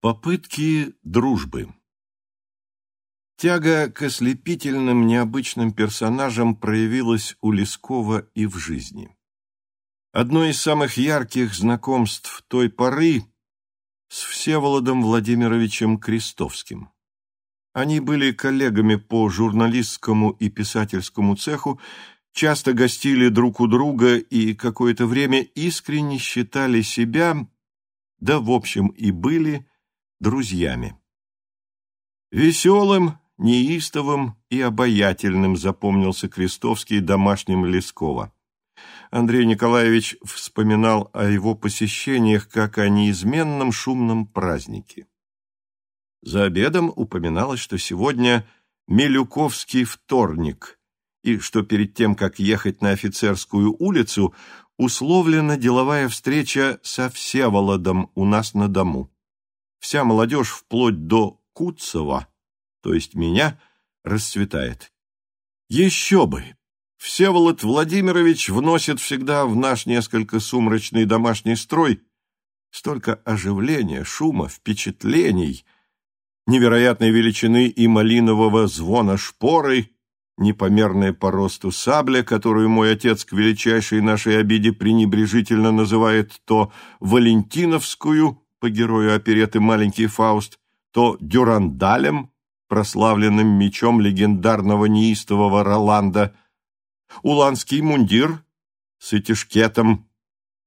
Попытки дружбы Тяга к ослепительным необычным персонажам проявилась у Лескова и в жизни. Одно из самых ярких знакомств той поры с Всеволодом Владимировичем Крестовским. Они были коллегами по журналистскому и писательскому цеху, часто гостили друг у друга и какое-то время искренне считали себя, да в общем и были, друзьями. Веселым, неистовым и обаятельным запомнился Крестовский домашним Лескова. Андрей Николаевич вспоминал о его посещениях как о неизменном шумном празднике. За обедом упоминалось, что сегодня Милюковский вторник, и что перед тем, как ехать на офицерскую улицу, условлена деловая встреча со Всеволодом у нас на дому. Вся молодежь вплоть до Куцева, то есть меня, расцветает. Еще бы! Всеволод Владимирович вносит всегда в наш несколько сумрачный домашний строй столько оживления, шума, впечатлений, невероятной величины и малинового звона шпоры, непомерная по росту сабля, которую мой отец к величайшей нашей обиде пренебрежительно называет то «Валентиновскую», по герою опереты «Маленький Фауст», то «Дюрандалем», прославленным мечом легендарного неистового Роланда – уланский мундир с этишкетом,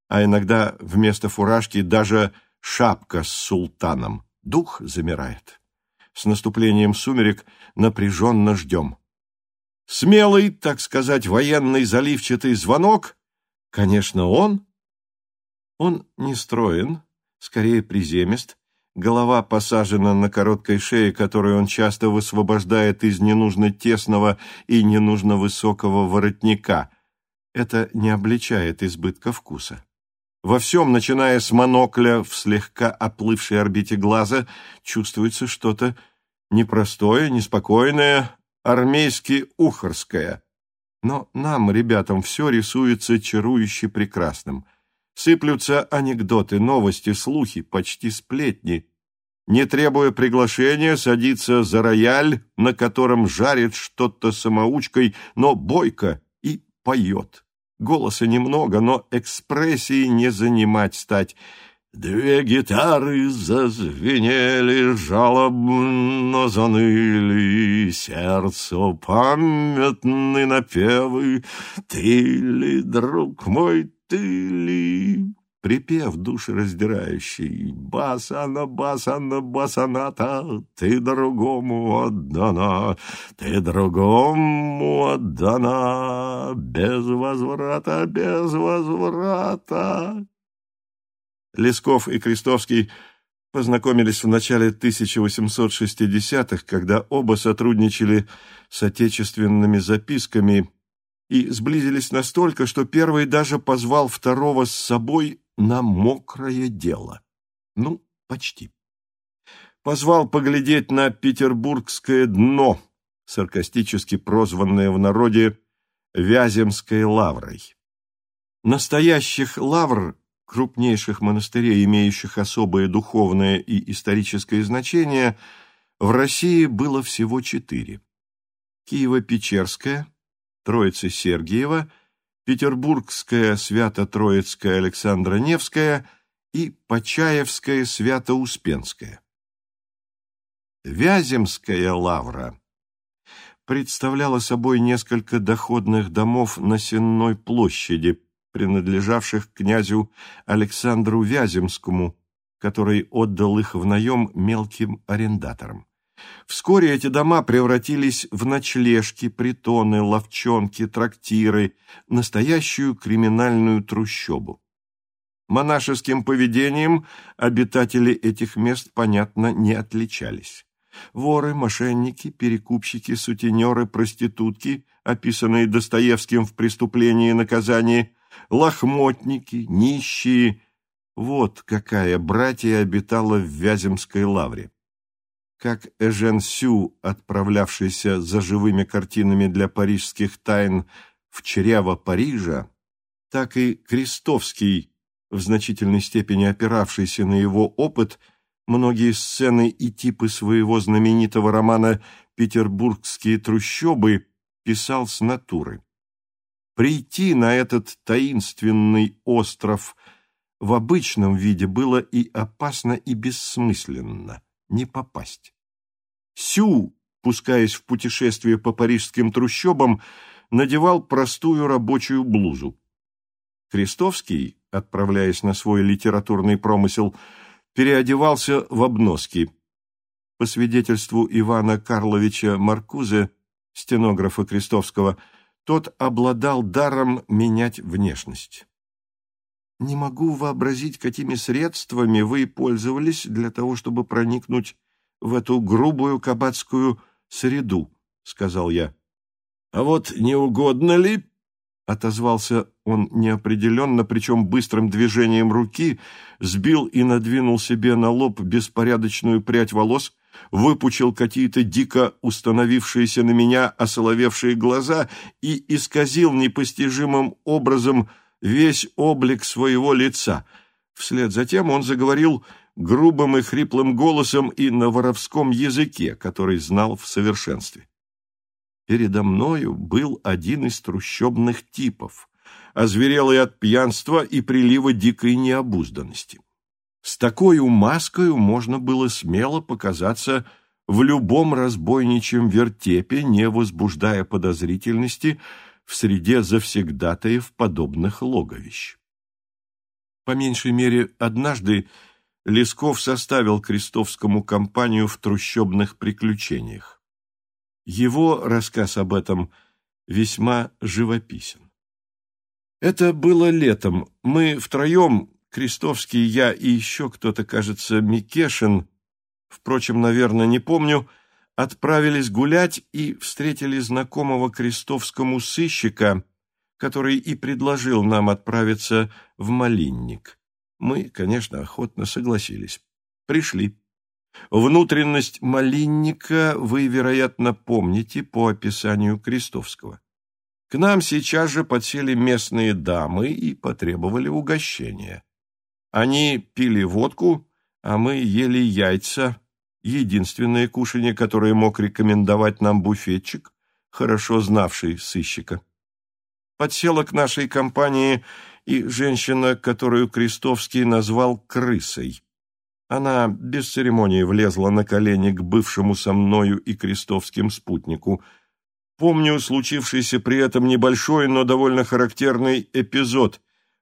а иногда вместо фуражки даже шапка с султаном. Дух замирает. С наступлением сумерек напряженно ждем. Смелый, так сказать, военный заливчатый звонок, конечно, он. Он не строен, скорее приземист, Голова посажена на короткой шее, которую он часто высвобождает из ненужно тесного и ненужно высокого воротника. Это не обличает избытка вкуса. Во всем, начиная с монокля в слегка оплывшей орбите глаза, чувствуется что-то непростое, неспокойное, армейски-ухарское. Но нам, ребятам, все рисуется чарующе прекрасным — Сыплются анекдоты, новости, слухи, почти сплетни. Не требуя приглашения, садится за рояль, на котором жарит что-то самоучкой, но бойко, и поет. Голоса немного, но экспрессии не занимать стать. Две гитары зазвенели, жалобно заныли, Сердцу памятны напевы. Ты ли, друг мой, ты ли? Припев душераздирающий, басана, басана, басаната, ты другому отдана, ты другому отдана, без возврата, без возврата. Лесков и Крестовский познакомились в начале 1860-х, когда оба сотрудничали с отечественными записками и сблизились настолько, что первый даже позвал второго с собой на мокрое дело. Ну, почти. Позвал поглядеть на петербургское дно, саркастически прозванное в народе Вяземской лаврой. Настоящих лавр, крупнейших монастырей, имеющих особое духовное и историческое значение, в России было всего четыре. Киево-Печерская, Троица-Сергиева, Петербургская Свято-Троицкая Александра Невская и Почаевская Свято-Успенская. Вяземская лавра представляла собой несколько доходных домов на Сенной площади, принадлежавших князю Александру Вяземскому, который отдал их в наем мелким арендаторам. Вскоре эти дома превратились в ночлежки, притоны, ловчонки, трактиры, настоящую криминальную трущобу. Монашеским поведением обитатели этих мест, понятно, не отличались. Воры, мошенники, перекупщики, сутенеры, проститутки, описанные Достоевским в «Преступлении и наказании», лохмотники, нищие – вот какая братья обитала в Вяземской лавре как Эжен Сю, отправлявшийся за живыми картинами для парижских тайн в чрево Парижа, так и Крестовский, в значительной степени опиравшийся на его опыт, многие сцены и типы своего знаменитого романа «Петербургские трущобы» писал с натуры. Прийти на этот таинственный остров в обычном виде было и опасно, и бессмысленно не попасть. Сю, пускаясь в путешествие по парижским трущобам, надевал простую рабочую блузу. Крестовский, отправляясь на свой литературный промысел, переодевался в обноски. По свидетельству Ивана Карловича Маркузе, стенографа Крестовского, тот обладал даром менять внешность. Не могу вообразить, какими средствами вы пользовались для того, чтобы проникнуть в эту грубую кабацкую среду, — сказал я. — А вот не угодно ли, — отозвался он неопределенно, причем быстрым движением руки сбил и надвинул себе на лоб беспорядочную прядь волос, выпучил какие-то дико установившиеся на меня осоловевшие глаза и исказил непостижимым образом весь облик своего лица. Вслед за тем он заговорил грубым и хриплым голосом и на воровском языке, который знал в совершенстве. Передо мною был один из трущобных типов, озверелый от пьянства и прилива дикой необузданности. С такой маской можно было смело показаться в любом разбойничьем вертепе, не возбуждая подозрительности в среде завсегдатаев подобных логовищ. По меньшей мере, однажды Лесков составил крестовскому компанию в трущобных приключениях. Его рассказ об этом весьма живописен. Это было летом. Мы втроем, Крестовский, я и еще кто-то, кажется, Микешин, впрочем, наверное, не помню, отправились гулять и встретили знакомого крестовскому сыщика, который и предложил нам отправиться в Малинник. Мы, конечно, охотно согласились. Пришли. Внутренность Малинника вы, вероятно, помните по описанию Крестовского. К нам сейчас же подсели местные дамы и потребовали угощения. Они пили водку, а мы ели яйца, единственное кушанье, которое мог рекомендовать нам буфетчик, хорошо знавший сыщика. Подсела к нашей компании и женщина, которую Крестовский назвал «крысой». Она без церемонии влезла на колени к бывшему со мною и Крестовским спутнику. Помню случившийся при этом небольшой, но довольно характерный эпизод.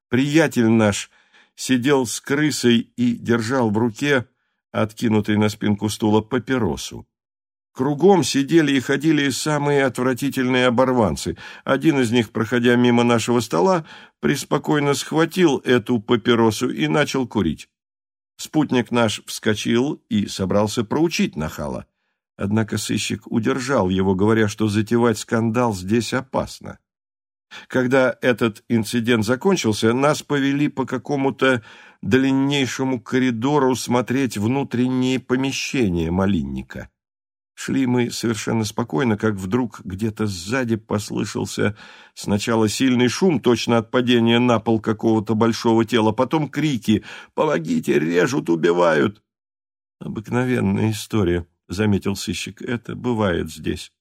Приятель наш сидел с крысой и держал в руке, откинутой на спинку стула, папиросу. Кругом сидели и ходили самые отвратительные оборванцы. Один из них, проходя мимо нашего стола, преспокойно схватил эту папиросу и начал курить. Спутник наш вскочил и собрался проучить нахала. Однако сыщик удержал его, говоря, что затевать скандал здесь опасно. Когда этот инцидент закончился, нас повели по какому-то длиннейшему коридору смотреть внутренние помещения малинника. Шли мы совершенно спокойно, как вдруг где-то сзади послышался сначала сильный шум, точно от падения на пол какого-то большого тела, потом крики «Помогите! Режут! Убивают!» «Обыкновенная история», — заметил сыщик. «Это бывает здесь».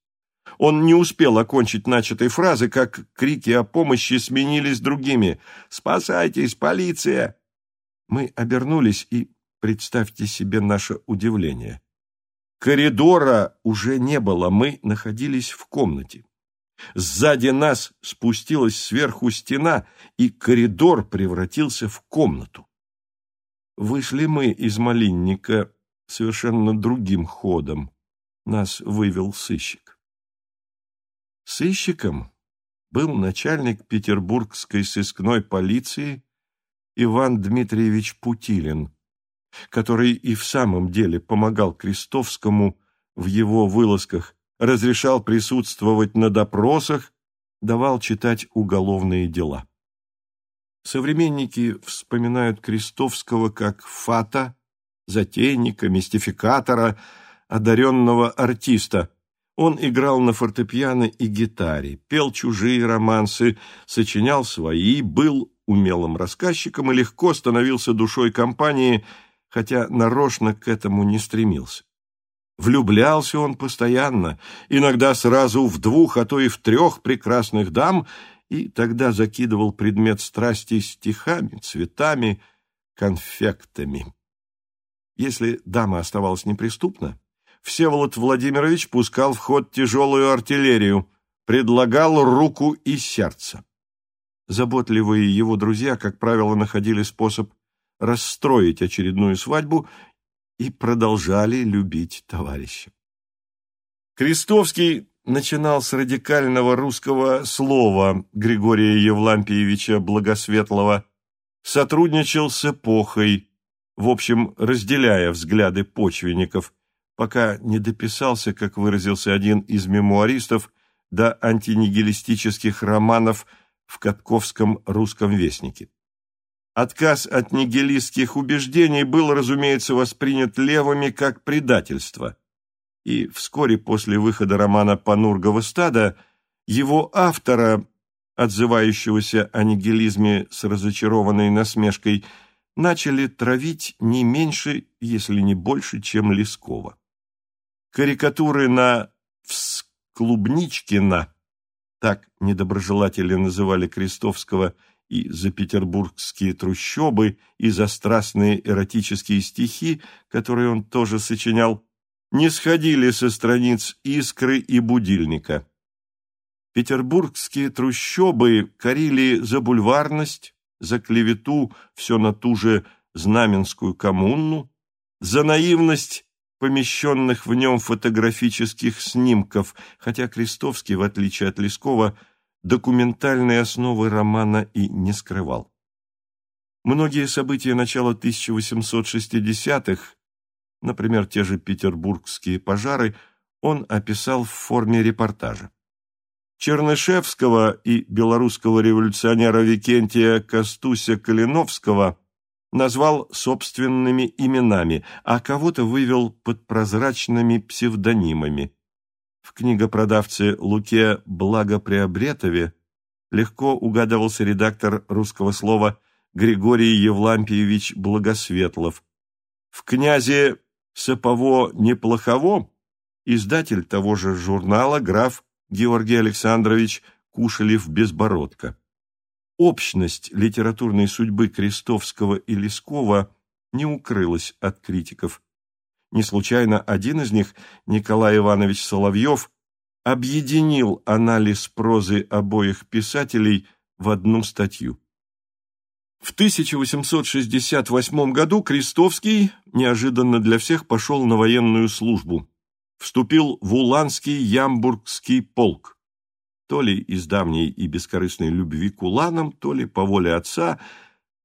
Он не успел окончить начатой фразы, как крики о помощи сменились другими. «Спасайтесь, полиция!» Мы обернулись, и представьте себе наше удивление. Коридора уже не было, мы находились в комнате. Сзади нас спустилась сверху стена, и коридор превратился в комнату. Вышли мы из малинника совершенно другим ходом. Нас вывел сыщик. Сыщиком был начальник петербургской сыскной полиции Иван Дмитриевич Путилин, который и в самом деле помогал Крестовскому в его вылазках, разрешал присутствовать на допросах, давал читать уголовные дела. Современники вспоминают Крестовского как фата, затейника, мистификатора, одаренного артиста – он играл на фортепиано и гитаре, пел чужие романсы, сочинял свои, был умелым рассказчиком и легко становился душой компании, хотя нарочно к этому не стремился. Влюблялся он постоянно, иногда сразу в двух, а то и в трех прекрасных дам, и тогда закидывал предмет страсти стихами, цветами, конфектами. Если дама оставалась неприступна, Всеволод Владимирович пускал в ход тяжелую артиллерию, предлагал руку и сердце. Заботливые его друзья, как правило, находили способ расстроить очередную свадьбу и продолжали любить товарища. Крестовский начинал с радикального русского слова Григория Евлампиевича Благосветлого, сотрудничал с эпохой, в общем, разделяя взгляды почвенников, пока не дописался, как выразился один из мемуаристов, до антинигилистических романов в Катковском русском вестнике. Отказ от нигилистских убеждений был, разумеется, воспринят левыми как предательство. И вскоре после выхода романа «Панургово стадо» его автора, отзывающегося о нигилизме с разочарованной насмешкой, начали травить не меньше, если не больше, чем Лескова. Карикатуры на «Всклубничкина», так недоброжелатели называли Крестовского – и за петербургские трущобы, и за страстные эротические стихи, которые он тоже сочинял, не сходили со страниц «Искры» и «Будильника». Петербургские трущобы корили за бульварность, за клевету все на ту же знаменскую коммуну, за наивность помещенных в нем фотографических снимков, хотя Крестовский, в отличие от Лескова, документальной основы романа и не скрывал. Многие события начала 1860-х, например, те же петербургские пожары, он описал в форме репортажа. Чернышевского и белорусского революционера Викентия Костуся-Калиновского назвал собственными именами, а кого-то вывел под прозрачными псевдонимами. В книгопродавце Луке Благоприобретове легко угадывался редактор русского слова Григорий Евлампиевич Благосветлов. В «Князе Сапово-Неплохово» издатель того же журнала граф Георгий Александрович Кушелев-Безбородко. Общность литературной судьбы Крестовского и Лескова не укрылась от критиков. Не случайно один из них, Николай Иванович Соловьев, объединил анализ прозы обоих писателей в одну статью. В 1868 году Крестовский неожиданно для всех пошел на военную службу. Вступил в Уланский Ямбургский полк. То ли из давней и бескорыстной любви к уланам, то ли по воле отца –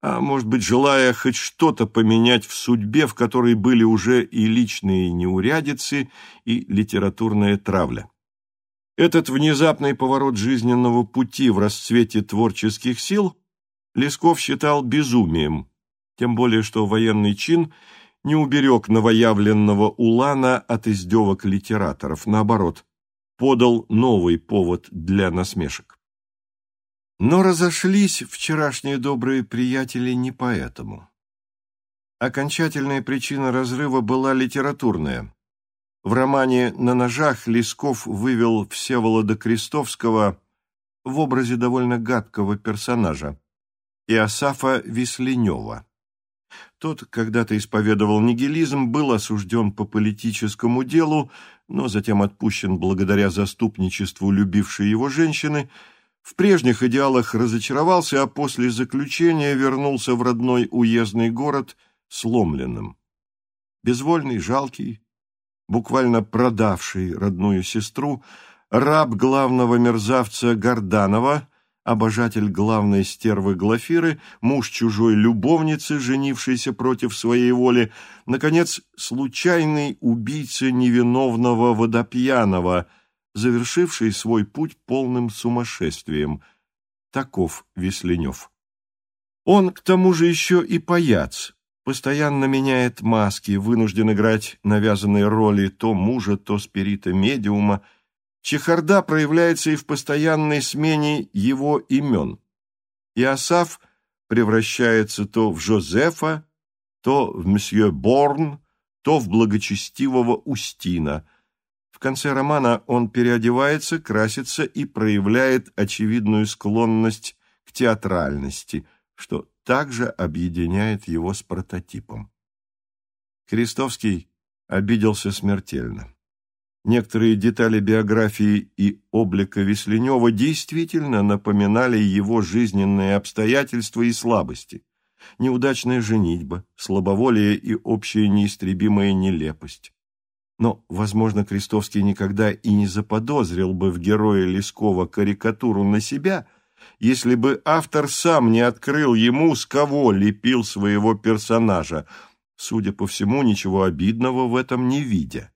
а, может быть, желая хоть что-то поменять в судьбе, в которой были уже и личные неурядицы, и литературная травля. Этот внезапный поворот жизненного пути в расцвете творческих сил Лесков считал безумием, тем более что военный чин не уберег новоявленного Улана от издевок литераторов, наоборот, подал новый повод для насмешек. Но разошлись вчерашние добрые приятели не поэтому. Окончательная причина разрыва была литературная. В романе «На ножах» Лесков вывел Всеволода Крестовского в образе довольно гадкого персонажа – Иосафа Весленева. Тот когда-то исповедовал нигилизм, был осужден по политическому делу, но затем отпущен благодаря заступничеству любившей его женщины – в прежних идеалах разочаровался, а после заключения вернулся в родной уездный город сломленным. Безвольный, жалкий, буквально продавший родную сестру, раб главного мерзавца Горданова, обожатель главной стервы Глафиры, муж чужой любовницы, женившийся против своей воли, наконец, случайный убийца невиновного водопьяного – завершивший свой путь полным сумасшествием. Таков Весленев. Он, к тому же, еще и паяц, постоянно меняет маски, вынужден играть навязанные роли то мужа, то спирита-медиума. Чехарда проявляется и в постоянной смене его имен. Иосаф превращается то в Жозефа, то в мсье Борн, то в благочестивого Устина. В конце романа он переодевается, красится и проявляет очевидную склонность к театральности, что также объединяет его с прототипом. Крестовский обиделся смертельно. Некоторые детали биографии и облика Весленева действительно напоминали его жизненные обстоятельства и слабости. Неудачная женитьба, слабоволие и общая неистребимая нелепость. Но, возможно, Крестовский никогда и не заподозрил бы в герое Лескова карикатуру на себя, если бы автор сам не открыл ему, с кого лепил своего персонажа, судя по всему, ничего обидного в этом не видя.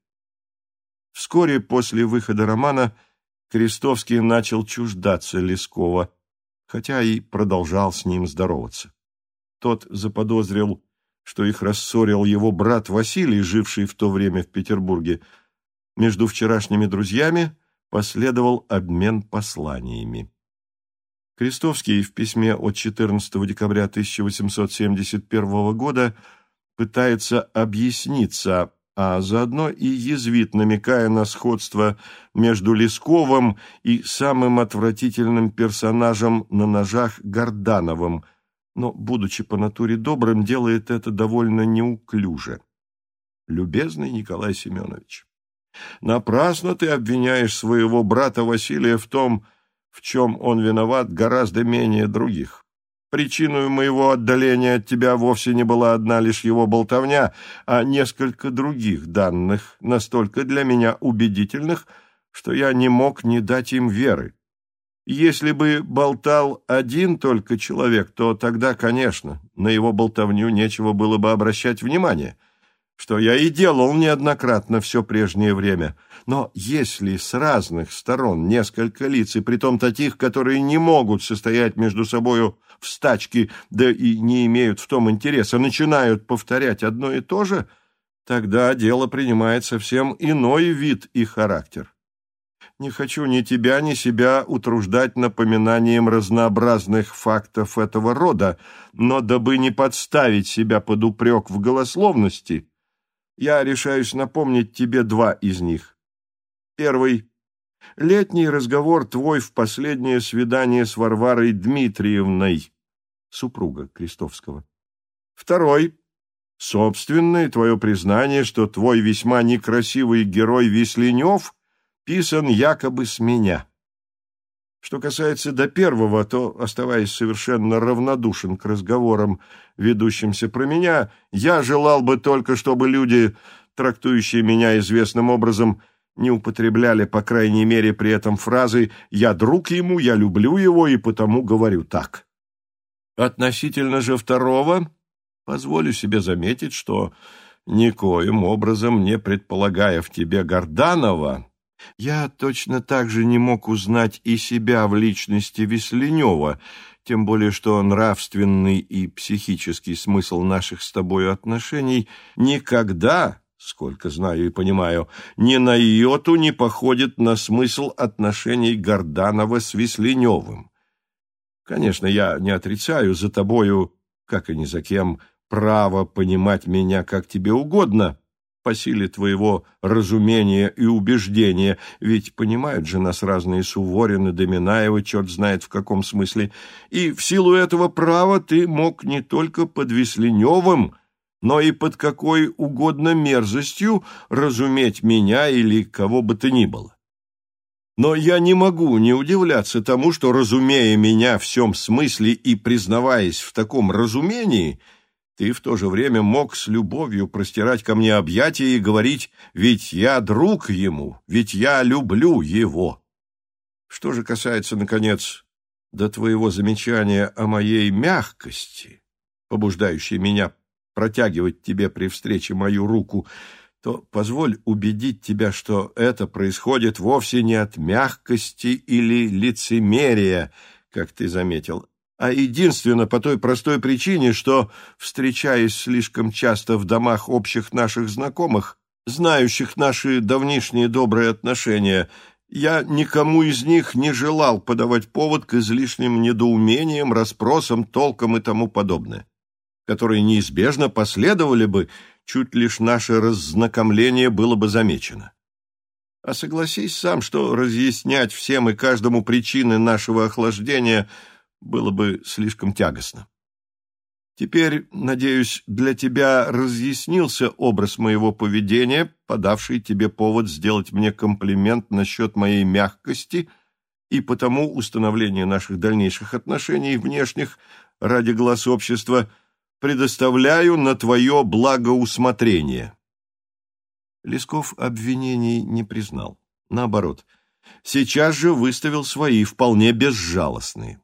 Вскоре после выхода романа Крестовский начал чуждаться Лескова, хотя и продолжал с ним здороваться. Тот заподозрил, что их рассорил его брат Василий, живший в то время в Петербурге. Между вчерашними друзьями последовал обмен посланиями. Крестовский в письме от 14 декабря 1871 года пытается объясниться а заодно и язвит, намекая на сходство между Лесковым и самым отвратительным персонажем на ножах Гордановым, но, будучи по натуре добрым, делает это довольно неуклюже. Любезный Николай Семенович, напрасно ты обвиняешь своего брата Василия в том, в чем он виноват гораздо менее других. Причиной моего отдаления от тебя вовсе не была одна лишь его болтовня, а несколько других данных, настолько для меня убедительных, что я не мог не дать им веры. Если бы болтал один только человек, то тогда, конечно, на его болтовню нечего было бы обращать внимание — что я и делал неоднократно все прежнее время. Но если с разных сторон несколько лиц, и притом таких, которые не могут состоять между собою в стачке, да и не имеют в том интереса, начинают повторять одно и то же, тогда дело принимает совсем иной вид и характер. Не хочу ни тебя, ни себя утруждать напоминанием разнообразных фактов этого рода, но дабы не подставить себя под упрек в голословности, я решаюсь напомнить тебе два из них. Первый. Летний разговор твой в последнее свидание с Варварой Дмитриевной, супруга Крестовского. Второй. Собственное твое признание, что твой весьма некрасивый герой Весленев писан якобы с меня. Что касается до первого, то, оставаясь совершенно равнодушен к разговорам, ведущимся про меня, я желал бы только, чтобы люди, трактующие меня известным образом, не употребляли, по крайней мере, при этом фразы «я друг ему, я люблю его и потому говорю так». Относительно же второго, позволю себе заметить, что никоим образом не предполагая в тебе Горданова, я точно так же не мог узнать и себя в личности Весленева, тем более что нравственный и психический смысл наших с тобою отношений никогда, сколько знаю и понимаю, ни на йоту не походит на смысл отношений Горданова с Весленевым. Конечно, я не отрицаю за тобою, как и ни за кем, право понимать меня как тебе угодно, по силе твоего разумения и убеждения, ведь понимают же нас разные Суворины, Доминаевы, черт знает в каком смысле, и в силу этого права ты мог не только под Весленевым, но и под какой угодно мерзостью разуметь меня или кого бы то ни было. Но я не могу не удивляться тому, что, разумея меня в всем смысле и признаваясь в таком разумении, — ты в то же время мог с любовью простирать ко мне объятия и говорить «Ведь я друг ему, ведь я люблю его». Что же касается, наконец, до твоего замечания о моей мягкости, побуждающей меня протягивать тебе при встрече мою руку, то позволь убедить тебя, что это происходит вовсе не от мягкости или лицемерия, как ты заметил, а единственно по той простой причине, что, встречаясь слишком часто в домах общих наших знакомых, знающих наши давнишние добрые отношения, я никому из них не желал подавать повод к излишним недоумениям, расспросам, толкам и тому подобное. которые неизбежно последовали бы, чуть лишь наше раззнакомление было бы замечено. А согласись сам, что разъяснять всем и каждому причины нашего охлаждения было бы слишком тягостно. Теперь, надеюсь, для тебя разъяснился образ моего поведения, подавший тебе повод сделать мне комплимент насчет моей мягкости и потому установление наших дальнейших отношений внешних ради глаз общества предоставляю на твое благоусмотрение. Лесков обвинений не признал. Наоборот, сейчас же выставил свои, вполне безжалостные.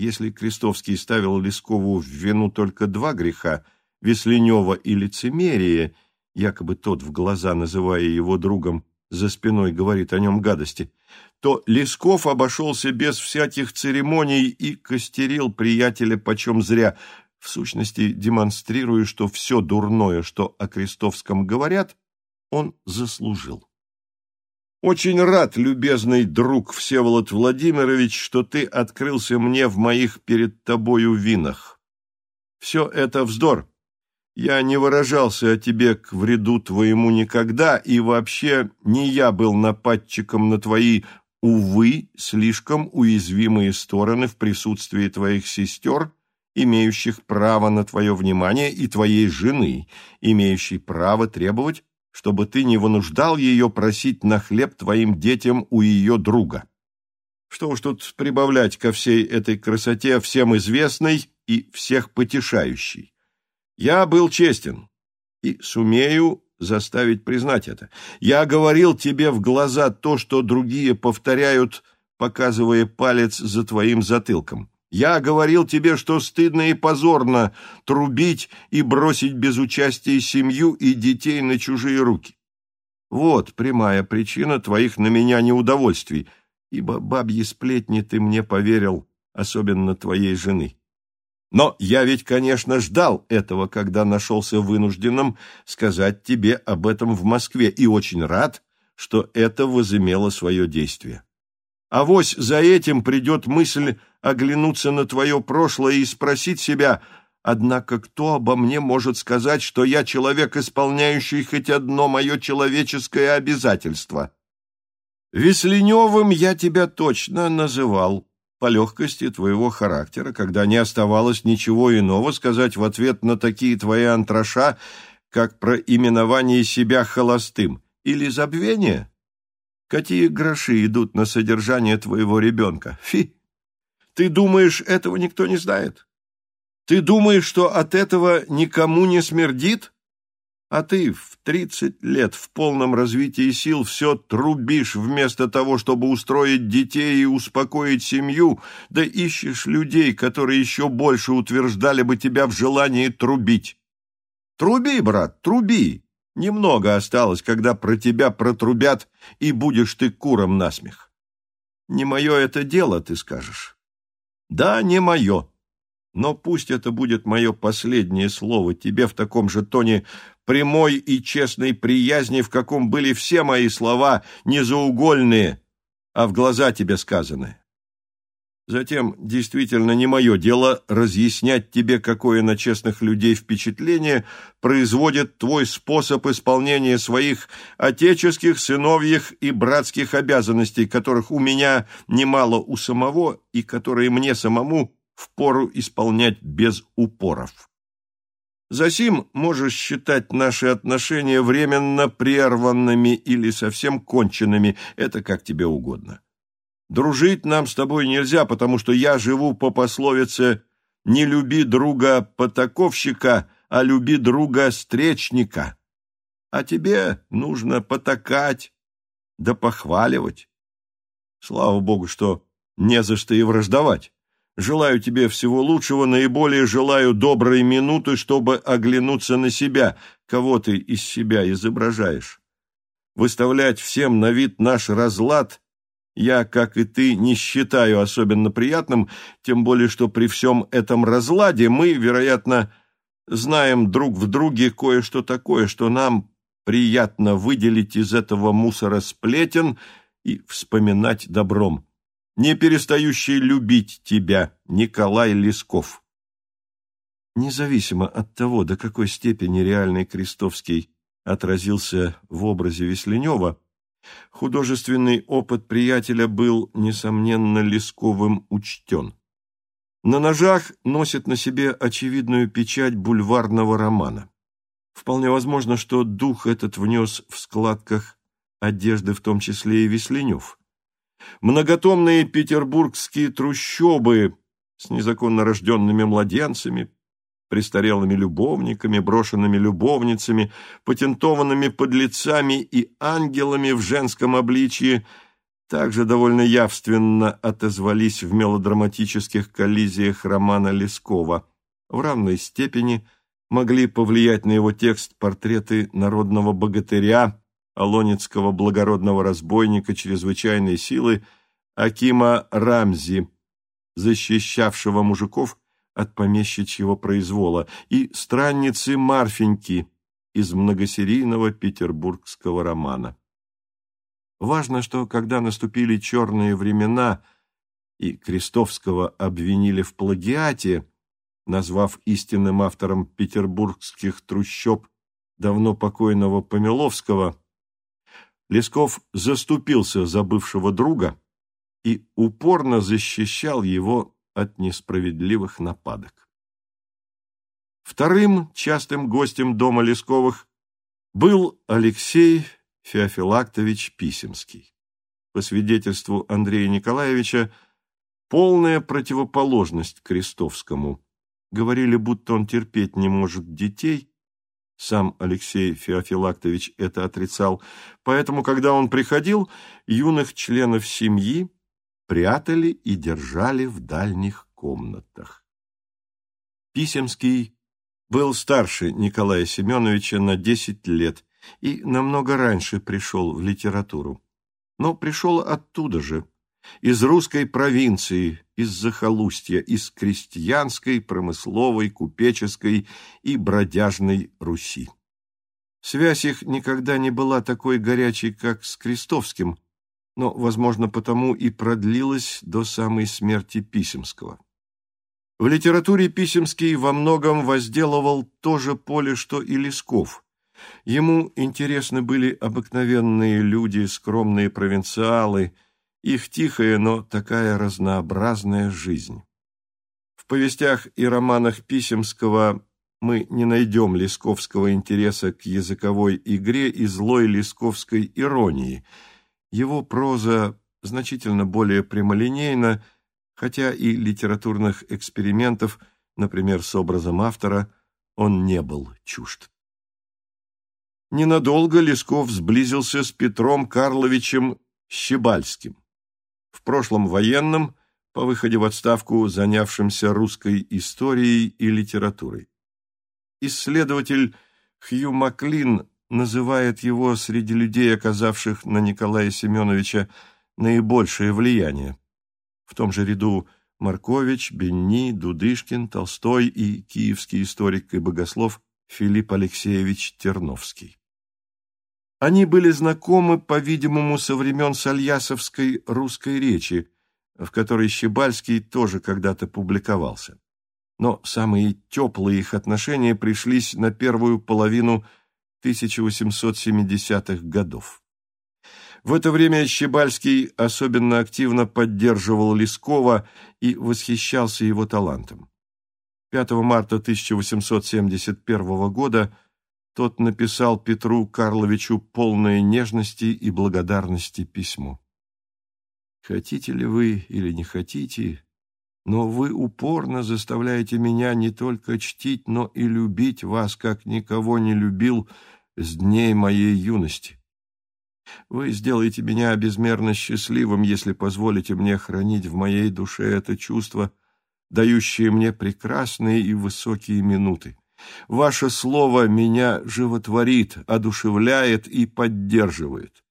Если Крестовский ставил Лескову в вину только два греха – Весленева и лицемерие, якобы тот в глаза, называя его другом, за спиной говорит о нем гадости, то Лесков обошелся без всяких церемоний и костерил приятеля почем зря, в сущности демонстрируя, что все дурное, что о Крестовском говорят, он заслужил. Очень рад, любезный друг Всеволод Владимирович, что ты открылся мне в моих перед тобою винах. Все это вздор. Я не выражался о тебе к вреду твоему никогда, и вообще не я был нападчиком на твои, увы, слишком уязвимые стороны в присутствии твоих сестер, имеющих право на твое внимание, и твоей жены, имеющей право требовать, чтобы ты не вынуждал ее просить на хлеб твоим детям у ее друга. Что уж тут прибавлять ко всей этой красоте, всем известной и всех потешающей. Я был честен и сумею заставить признать это. Я говорил тебе в глаза то, что другие повторяют, показывая палец за твоим затылком. Я говорил тебе, что стыдно и позорно трубить и бросить без участия семью и детей на чужие руки. Вот прямая причина твоих на меня неудовольствий, ибо бабьи сплетни ты мне поверил, особенно твоей жены. Но я ведь, конечно, ждал этого, когда нашелся вынужденным сказать тебе об этом в Москве, и очень рад, что это возымело свое действие. А вось за этим придет мысль оглянуться на твое прошлое и спросить себя, однако кто обо мне может сказать, что я человек, исполняющий хоть одно мое человеческое обязательство? Весленевым я тебя точно называл, по легкости твоего характера, когда не оставалось ничего иного сказать в ответ на такие твои антраша, как про именование себя холостым или забвение. Какие гроши идут на содержание твоего ребенка? Фи! Ты думаешь, этого никто не знает? Ты думаешь, что от этого никому не смердит? А ты в тридцать лет в полном развитии сил все трубишь вместо того, чтобы устроить детей и успокоить семью, да ищешь людей, которые еще больше утверждали бы тебя в желании трубить. Труби, брат, труби. Немного осталось, когда про тебя протрубят, и будешь ты куром насмех. Не мое это дело, ты скажешь. Да, не мое. Но пусть это будет мое последнее слово тебе в таком же тоне прямой и честной приязни, в каком были все мои слова, не заугольные, а в глаза тебе сказанные. Затем, действительно, не мое дело разъяснять тебе, какое на честных людей впечатление производит твой способ исполнения своих отеческих, сыновьих и братских обязанностей, которых у меня немало у самого и которые мне самому впору исполнять без упоров. Засим можешь считать наши отношения временно прерванными или совсем конченными, это как тебе угодно. Дружить нам с тобой нельзя, потому что я живу по пословице «Не люби друга потаковщика, а люби друга стречника». А тебе нужно потакать да похваливать. Слава Богу, что не за что и враждовать. Желаю тебе всего лучшего, наиболее желаю доброй минуты, чтобы оглянуться на себя, кого ты из себя изображаешь. Выставлять всем на вид наш разлад я, как и ты, не считаю особенно приятным, тем более что при всем этом разладе мы, вероятно, знаем друг в друге кое-что такое, что нам приятно выделить из этого мусора сплетен и вспоминать добром. Не перестающий любить тебя, Николай Лесков. Независимо от того, до какой степени реальный Крестовский отразился в образе Весленева, художественный опыт приятеля был, несомненно, Лесковым учтен. На ножах носит на себе очевидную печать бульварного романа. Вполне возможно, что дух этот внес в складках одежды в том числе и Весленев. Многотомные петербургские трущобы с незаконно рожденными младенцами, престарелыми любовниками, брошенными любовницами, патентованными подлецами и ангелами в женском обличье также довольно явственно отозвались в мелодраматических коллизиях романа Лескова. В равной степени могли повлиять на его текст портреты народного богатыря, алонецкого благородного разбойника чрезвычайной силы Акима Рамзи, защищавшего мужиков от помещичьего произвола, и странницы Марфеньки из многосерийного петербургского романа. Важно, что когда наступили черные времена и Крестовского обвинили в плагиате, назвав истинным автором петербургских трущоб давно покойного Помиловского, Лесков заступился за бывшего друга и упорно защищал его от несправедливых нападок. Вторым частым гостем дома Лесковых был Алексей Феофилактович Писемский. По свидетельству Андрея Николаевича, полная противоположность Крестовскому. Говорили, будто он терпеть не может детей. Сам Алексей Феофилактович это отрицал. Поэтому, когда он приходил, юных членов семьи прятали и держали в дальних комнатах. Писемский был старше Николая Семеновича на десять лет и намного раньше пришел в литературу. Но пришел оттуда же, из русской провинции, из захолустья, из крестьянской, промысловой, купеческой и бродяжной Руси. Связь их никогда не была такой горячей, как с Крестовским, но, возможно, потому и продлилась до самой смерти Писемского. В литературе Писемский во многом возделывал то же поле, что и Лесков. Ему интересны были обыкновенные люди, скромные провинциалы, их тихая, но такая разнообразная жизнь. В повестях и романах Писемского мы не найдем лесковского интереса к языковой игре и злой лесковской иронии – его проза значительно более прямолинейна, хотя и литературных экспериментов, например, с образом автора, он не был чужд. Ненадолго Лесков сблизился с Петром Карловичем Щебальским, в прошлом военным, по выходе в отставку занявшимся русской историей и литературой. Исследователь Хью Маклин называет его среди людей, оказавших на Николая Семеновича наибольшее влияние. В том же ряду Маркович, Бенни, Дудышкин, Толстой и киевский историк и богослов Филипп Алексеевич Терновский. Они были знакомы, по-видимому, со времен Сальясовской русской речи, в которой Щебальский тоже когда-то публиковался. Но самые теплые их отношения пришлись на первую половину 1870-х годов. В это время Щебальский особенно активно поддерживал Лескова и восхищался его талантом. 5 марта 1871 года тот написал Петру Карловичу полное нежности и благодарности письмо. «Хотите ли вы или не хотите, но вы упорно заставляете меня не только чтить, но и любить вас, как никого не любил с дней моей юности. Вы сделаете меня безмерно счастливым, если позволите мне хранить в моей душе это чувство, дающее мне прекрасные и высокие минуты. Ваше слово меня животворит, одушевляет и поддерживает.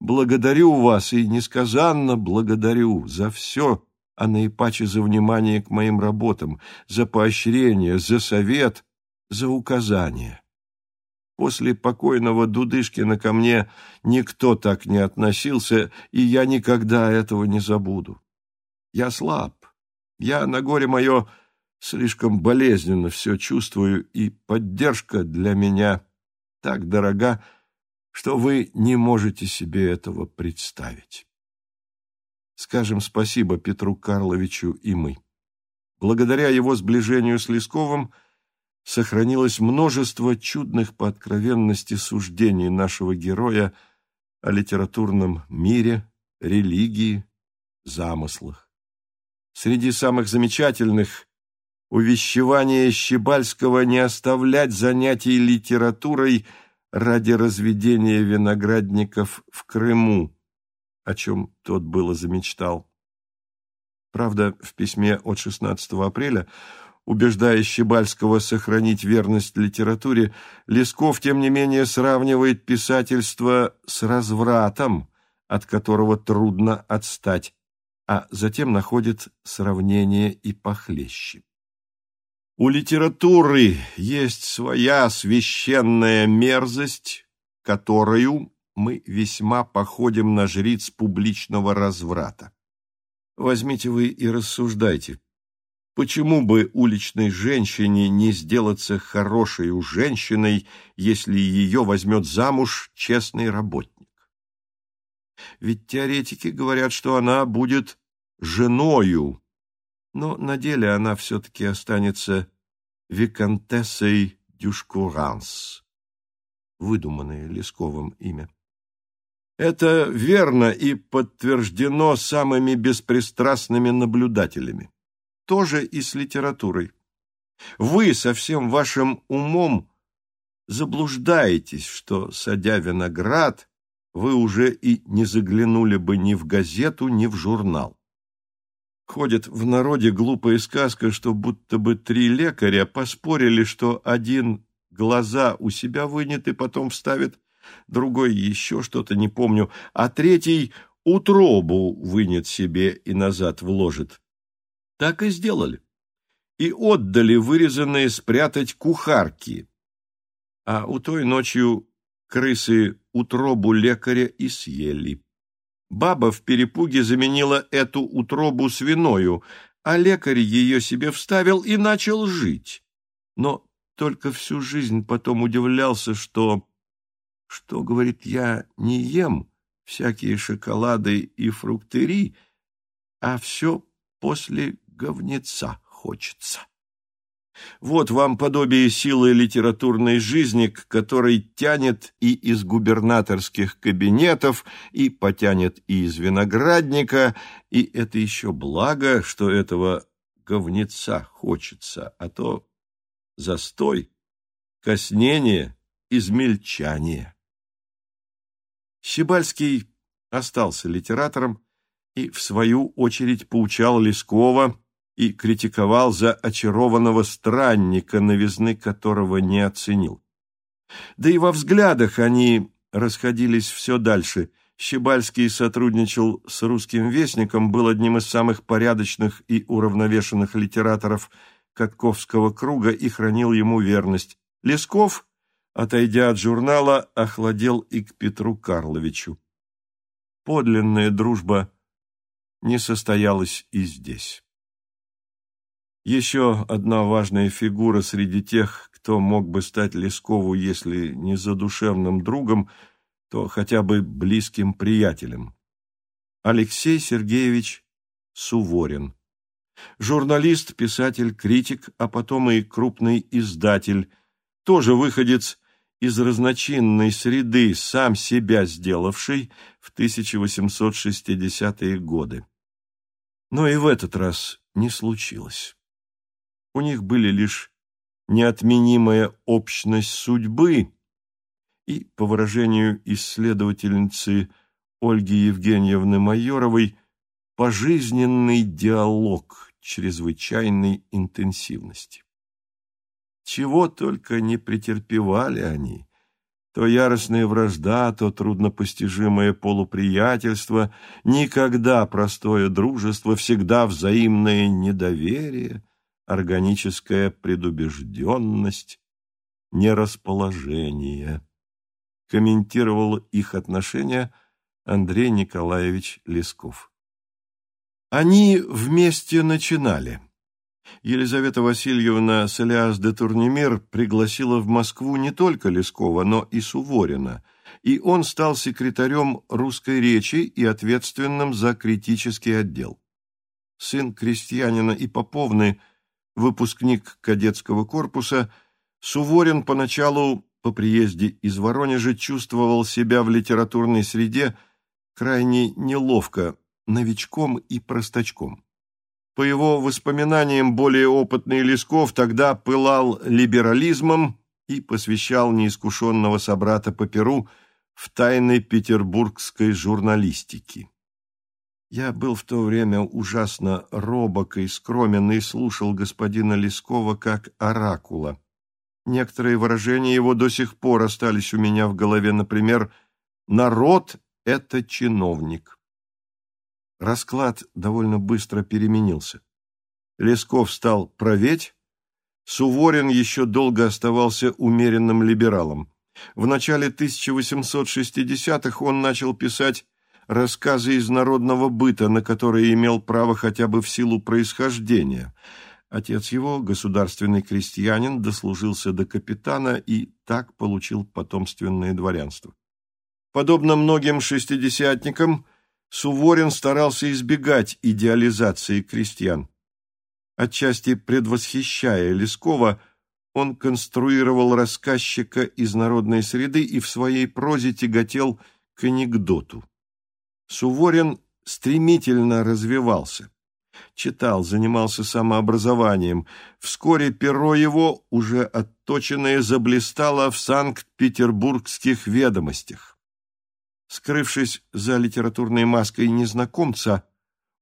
Благодарю вас и несказанно благодарю за все, а наипаче за внимание к моим работам, за поощрение, за совет, за указание. После покойного Дудышкина ко мне никто так не относился, и я никогда этого не забуду. Я слаб. Я на горе мое слишком болезненно все чувствую, и поддержка для меня так дорога, что вы не можете себе этого представить. Скажем спасибо Петру Карловичу и мы. Благодаря его сближению с Лесковым сохранилось множество чудных по откровенности суждений нашего героя о литературном мире, религии, замыслах. Среди самых замечательных увещевание Щебальского не оставлять занятий литературой ради разведения виноградников в Крыму, о чем тот было замечтал. Правда, в письме от 16 апреля, убеждая Щебальского сохранить верность литературе, Лесков, тем не менее, сравнивает писательство с развратом, от которого трудно отстать, а затем находит сравнение и похлеще. У литературы есть своя священная мерзость, которую мы весьма походим на жриц публичного разврата. Возьмите вы и рассуждайте, почему бы уличной женщине не сделаться хорошей у женщиной, если ее возьмет замуж честный работник? Ведь теоретики говорят, что она будет женою, но на деле она все-таки останется виконтессой Дюшкуранс, выдуманное Лесковым имя. Это верно и подтверждено самыми беспристрастными наблюдателями. Тоже и с литературой. Вы со всем вашим умом заблуждаетесь, что, садя виноград, вы уже и не заглянули бы ни в газету, ни в журнал. Ходит в народе глупая сказка, что будто бы три лекаря поспорили, что один глаза у себя вынет и потом вставит, другой еще что-то, не помню, а третий утробу вынет себе и назад вложит. Так и сделали. И отдали вырезанные спрятать кухарки. А у той ночью крысы утробу лекаря и съели. Баба в перепуге заменила эту утробу свиною, а лекарь ее себе вставил и начал жить. Но только всю жизнь потом удивлялся, что... Что, говорит, я не ем всякие шоколады и фруктыри, а все после говнеца хочется. Вот вам подобие силы литературной жизни, к которой тянет и из губернаторских кабинетов, и потянет и из виноградника, и это еще благо, что этого говнеца хочется, а то застой, коснение, измельчание. Щебальский остался литератором и, в свою очередь, поучал Лескова, и критиковал за очарованного странника, новизны которого не оценил. Да и во взглядах они расходились все дальше. Щебальский сотрудничал с русским вестником, был одним из самых порядочных и уравновешенных литераторов Катковского круга и хранил ему верность. Лесков, отойдя от журнала, охладел и к Петру Карловичу. Подлинная дружба не состоялась и здесь. Еще одна важная фигура среди тех, кто мог бы стать Лескову, если не задушевным другом, то хотя бы близким приятелем. Алексей Сергеевич Суворин. Журналист, писатель, критик, а потом и крупный издатель, тоже выходец из разночинной среды, сам себя сделавший в 1860-е годы. Но и в этот раз не случилось. У них были лишь неотменимая общность судьбы и, по выражению исследовательницы Ольги Евгеньевны Майоровой, пожизненный диалог чрезвычайной интенсивности. Чего только не претерпевали они, то яростная вражда, то труднопостижимое полуприятельство, никогда простое дружество, всегда взаимное недоверие, органическая предубежденность, нерасположение. Комментировал их отношения Андрей Николаевич Лесков. Они вместе начинали. Елизавета Васильевна Селиас де Турнемир пригласила в Москву не только Лескова, но и Суворина, и он стал секретарем русской речи и ответственным за критический отдел. Сын крестьянина и поповны, выпускник кадетского корпуса, Суворин поначалу по приезде из Воронежа чувствовал себя в литературной среде крайне неловко, новичком и простачком. По его воспоминаниям, более опытный Лесков тогда пылал либерализмом и посвящал неискушенного собрата по Перу в тайны петербургской журналистики. Я был в то время ужасно робок и скромен и слушал господина Лескова как оракула. Некоторые выражения его до сих пор остались у меня в голове, например, «народ – это чиновник». Расклад довольно быстро переменился. Лесков стал праветь, Суворин еще долго оставался умеренным либералом. В начале 1860-х он начал писать рассказы из народного быта, на которые имел право хотя бы в силу происхождения. Отец его, государственный крестьянин, дослужился до капитана и так получил потомственное дворянство. Подобно многим шестидесятникам, Суворин старался избегать идеализации крестьян. Отчасти предвосхищая Лескова, он конструировал рассказчика из народной среды и в своей прозе тяготел к анекдоту. Суворин стремительно развивался. Читал, занимался самообразованием. Вскоре перо его, уже отточенное, заблистало в Санкт-Петербургских ведомостях. Скрывшись за литературной маской незнакомца,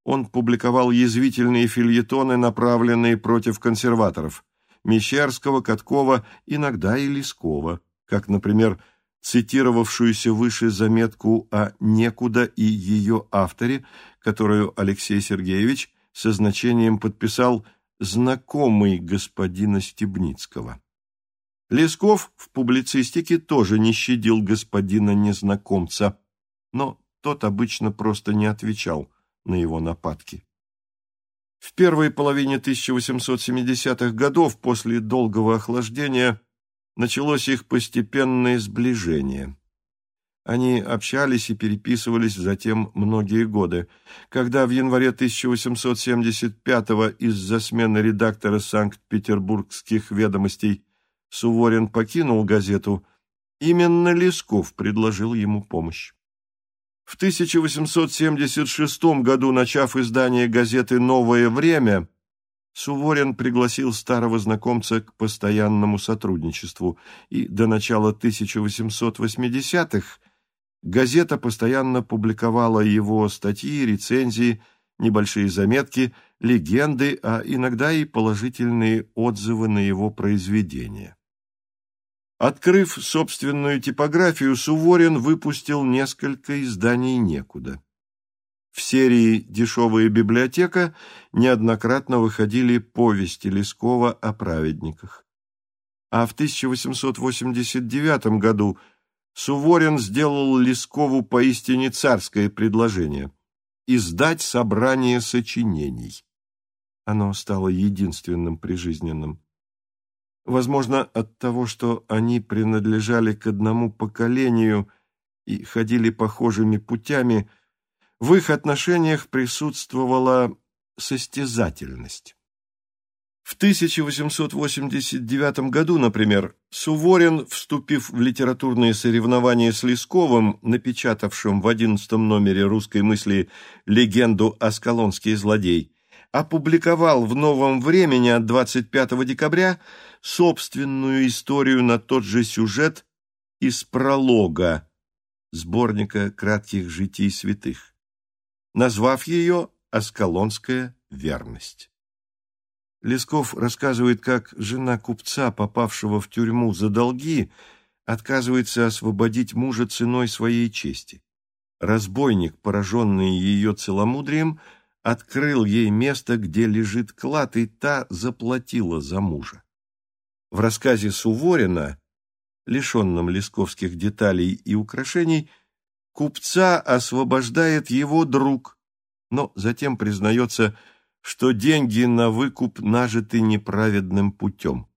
он публиковал язвительные фильетоны, направленные против консерваторов – Мещерского, Каткова, иногда и Лескова, как, например, цитировавшуюся выше заметку о «Некуда» и ее авторе, которую Алексей Сергеевич со значением подписал «знакомый господина Стебницкого». Лесков в публицистике тоже не щадил господина незнакомца, но тот обычно просто не отвечал на его нападки. В первой половине 1870-х годов, после долгого охлаждения, началось их постепенное сближение. Они общались и переписывались затем многие годы. Когда в январе 1875-го из-за смены редактора Санкт-Петербургских ведомостей Суворин покинул газету, именно Лесков предложил ему помощь. В 1876 году, начав издание газеты «Новое время», Суворин пригласил старого знакомца к постоянному сотрудничеству, и до начала 1880-х газета постоянно публиковала его статьи, рецензии, небольшие заметки, легенды, а иногда и положительные отзывы на его произведения. Открыв собственную типографию, Суворин выпустил несколько изданий «Некуда». В серии «Дешевая библиотека» неоднократно выходили повести Лескова о праведниках. А в 1889 году Суворин сделал Лескову поистине царское предложение – издать собрание сочинений. Оно стало единственным прижизненным. Возможно, от того, что они принадлежали к одному поколению и ходили похожими путями, в их отношениях присутствовала состязательность. В 1889 году, например, Суворин, вступив в литературные соревнования с Лесковым, напечатавшим в одиннадцатом номере «Русской мысли» легенду о «Аскалонский злодей», опубликовал в «Новом времени» от 25 декабря собственную историю на тот же сюжет из пролога сборника кратких житий святых, назвав ее «Аскалонская верность». Лесков рассказывает, как жена купца, попавшего в тюрьму за долги, отказывается освободить мужа ценой своей чести. Разбойник, пораженный ее целомудрием, открыл ей место, где лежит клад, и та заплатила за мужа. В рассказе Суворина, лишенном лесковских деталей и украшений, купца освобождает его друг, но затем признается, что деньги на выкуп нажиты неправедным путем.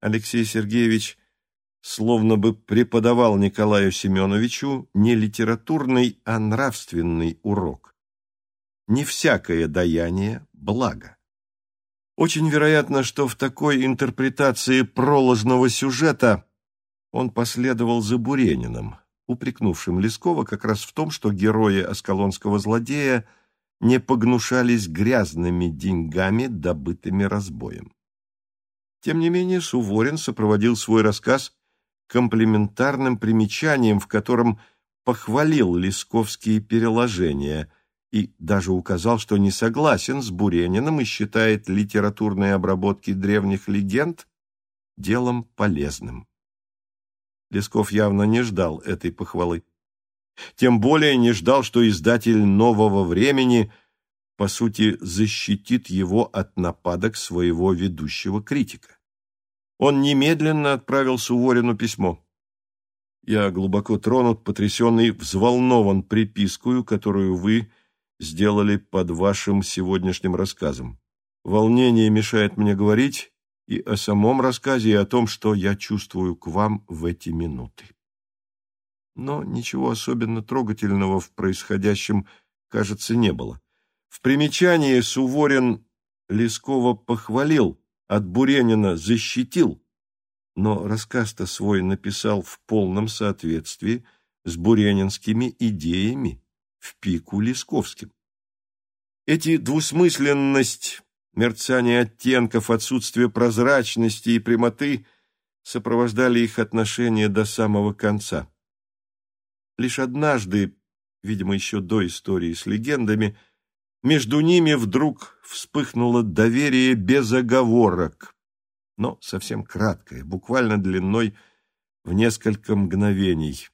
Алексей Сергеевич словно бы преподавал Николаю Семеновичу не литературный, а нравственный урок. Не всякое даяние – благо. Очень вероятно, что в такой интерпретации проложного сюжета он последовал за Бурениным, упрекнувшим Лескова как раз в том, что герои осколонского злодея не погнушались грязными деньгами, добытыми разбоем. Тем не менее, Суворин сопроводил свой рассказ комплементарным примечанием, в котором похвалил лесковские переложения и даже указал, что не согласен с Бурениным и считает литературные обработки древних легенд делом полезным. Лесков явно не ждал этой похвалы. Тем более не ждал, что издатель «Нового времени» по сути защитит его от нападок своего ведущего критика. Он немедленно отправил Суворину письмо. «Я глубоко тронут, потрясенный, взволнован припискую, которую вы сделали под вашим сегодняшним рассказом. Волнение мешает мне говорить и о самом рассказе, и о том, что я чувствую к вам в эти минуты. Но ничего особенно трогательного в происходящем, кажется, не было. В примечании Суворин Лескова похвалил, от Буренина защитил, но рассказ-то свой написал в полном соответствии с буренинскими идеями в пику Лесковским. Эти двусмысленность, мерцание оттенков, отсутствие прозрачности и прямоты сопровождали их отношения до самого конца. Лишь однажды, видимо, еще до истории с легендами, между ними вдруг вспыхнуло доверие без оговорок, но совсем краткое, буквально длиной в несколько мгновений.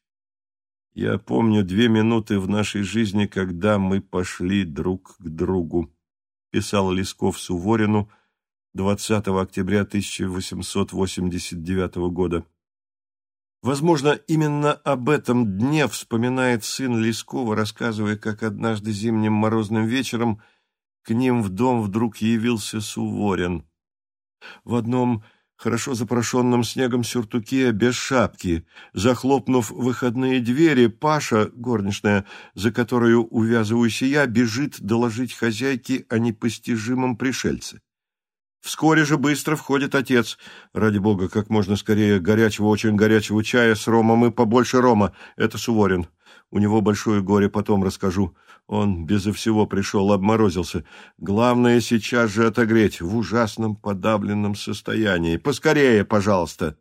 Я помню две минуты в нашей жизни, когда мы пошли друг к другу, писал Лесков Суворину 20 октября 1889 года. Возможно, именно об этом дне вспоминает сын Лескова, рассказывая, как однажды зимним морозным вечером к ним в дом вдруг явился Суворин. В одном хорошо запрошенном снегом сюртуке, без шапки, захлопнув выходные двери, Паша, горничная, за которую увязываюсь я, бежит доложить хозяйке о непостижимом пришельце. Вскоре же быстро входит отец. Ради бога, как можно скорее горячего, очень горячего чая с ромом и побольше рома. Это Суворин. У него большое горе, потом расскажу. Он безо всего пришел, обморозился. Главное сейчас же отогреть в ужасном подавленном состоянии. Поскорее, пожалуйста.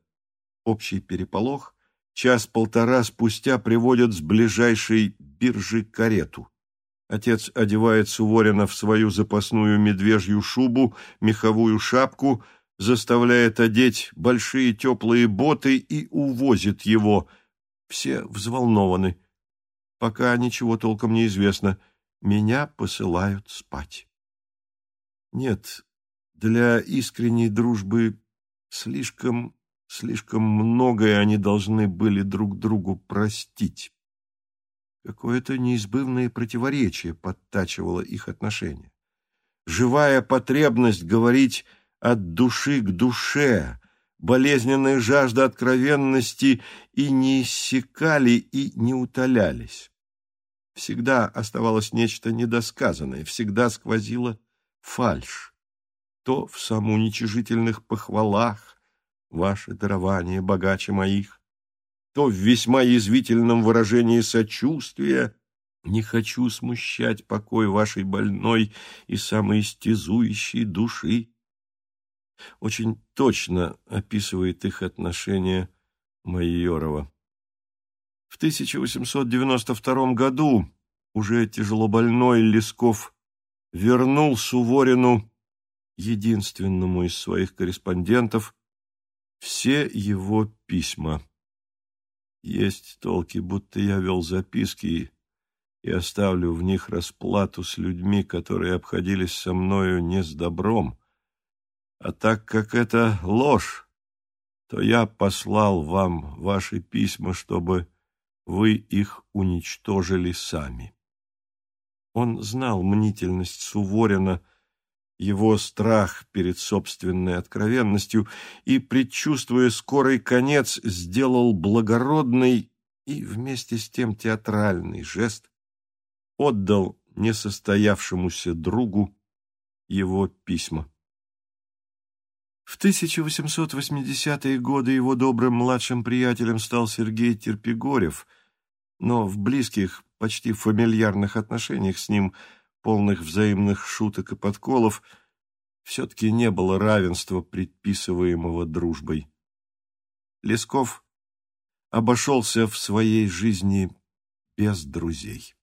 Общий переполох час-полтора спустя приводят с ближайшей биржи карету. Отец одевает Суворина в свою запасную медвежью шубу, меховую шапку, заставляет одеть большие теплые боты и увозит его. Все взволнованы. Пока ничего толком не известно. Меня посылают спать. Нет, для искренней дружбы слишком, слишком многое они должны были друг другу простить. Какое-то неизбывное противоречие подтачивало их отношения. Живая потребность говорить от души к душе, болезненная жажда откровенности и не иссякали, и не утолялись. Всегда оставалось нечто недосказанное, всегда сквозила фальшь. То в самоуничижительных похвалах «Ваше дарование богаче моих», то в весьма язвительном выражении сочувствия «Не хочу смущать покой вашей больной и самоистязующей души». Очень точно описывает их отношения Майорова. В 1892 году уже тяжело больной Лесков вернул Суворину, единственному из своих корреспондентов, все его письма. Есть толки, будто я вел записки и оставлю в них расплату с людьми, которые обходились со мною не с добром. А так как это ложь, то я послал вам ваши письма, чтобы вы их уничтожили сами. Он знал мнительность Суворина его страх перед собственной откровенностью и, предчувствуя скорый конец, сделал благородный и вместе с тем театральный жест, отдал несостоявшемуся другу его письма. В 1880-е годы его добрым младшим приятелем стал Сергей Терпигорев, но в близких, почти фамильярных отношениях с ним, полных взаимных шуток и подколов, все-таки не было равенства, предписываемого дружбой. Лесков обошелся в своей жизни без друзей.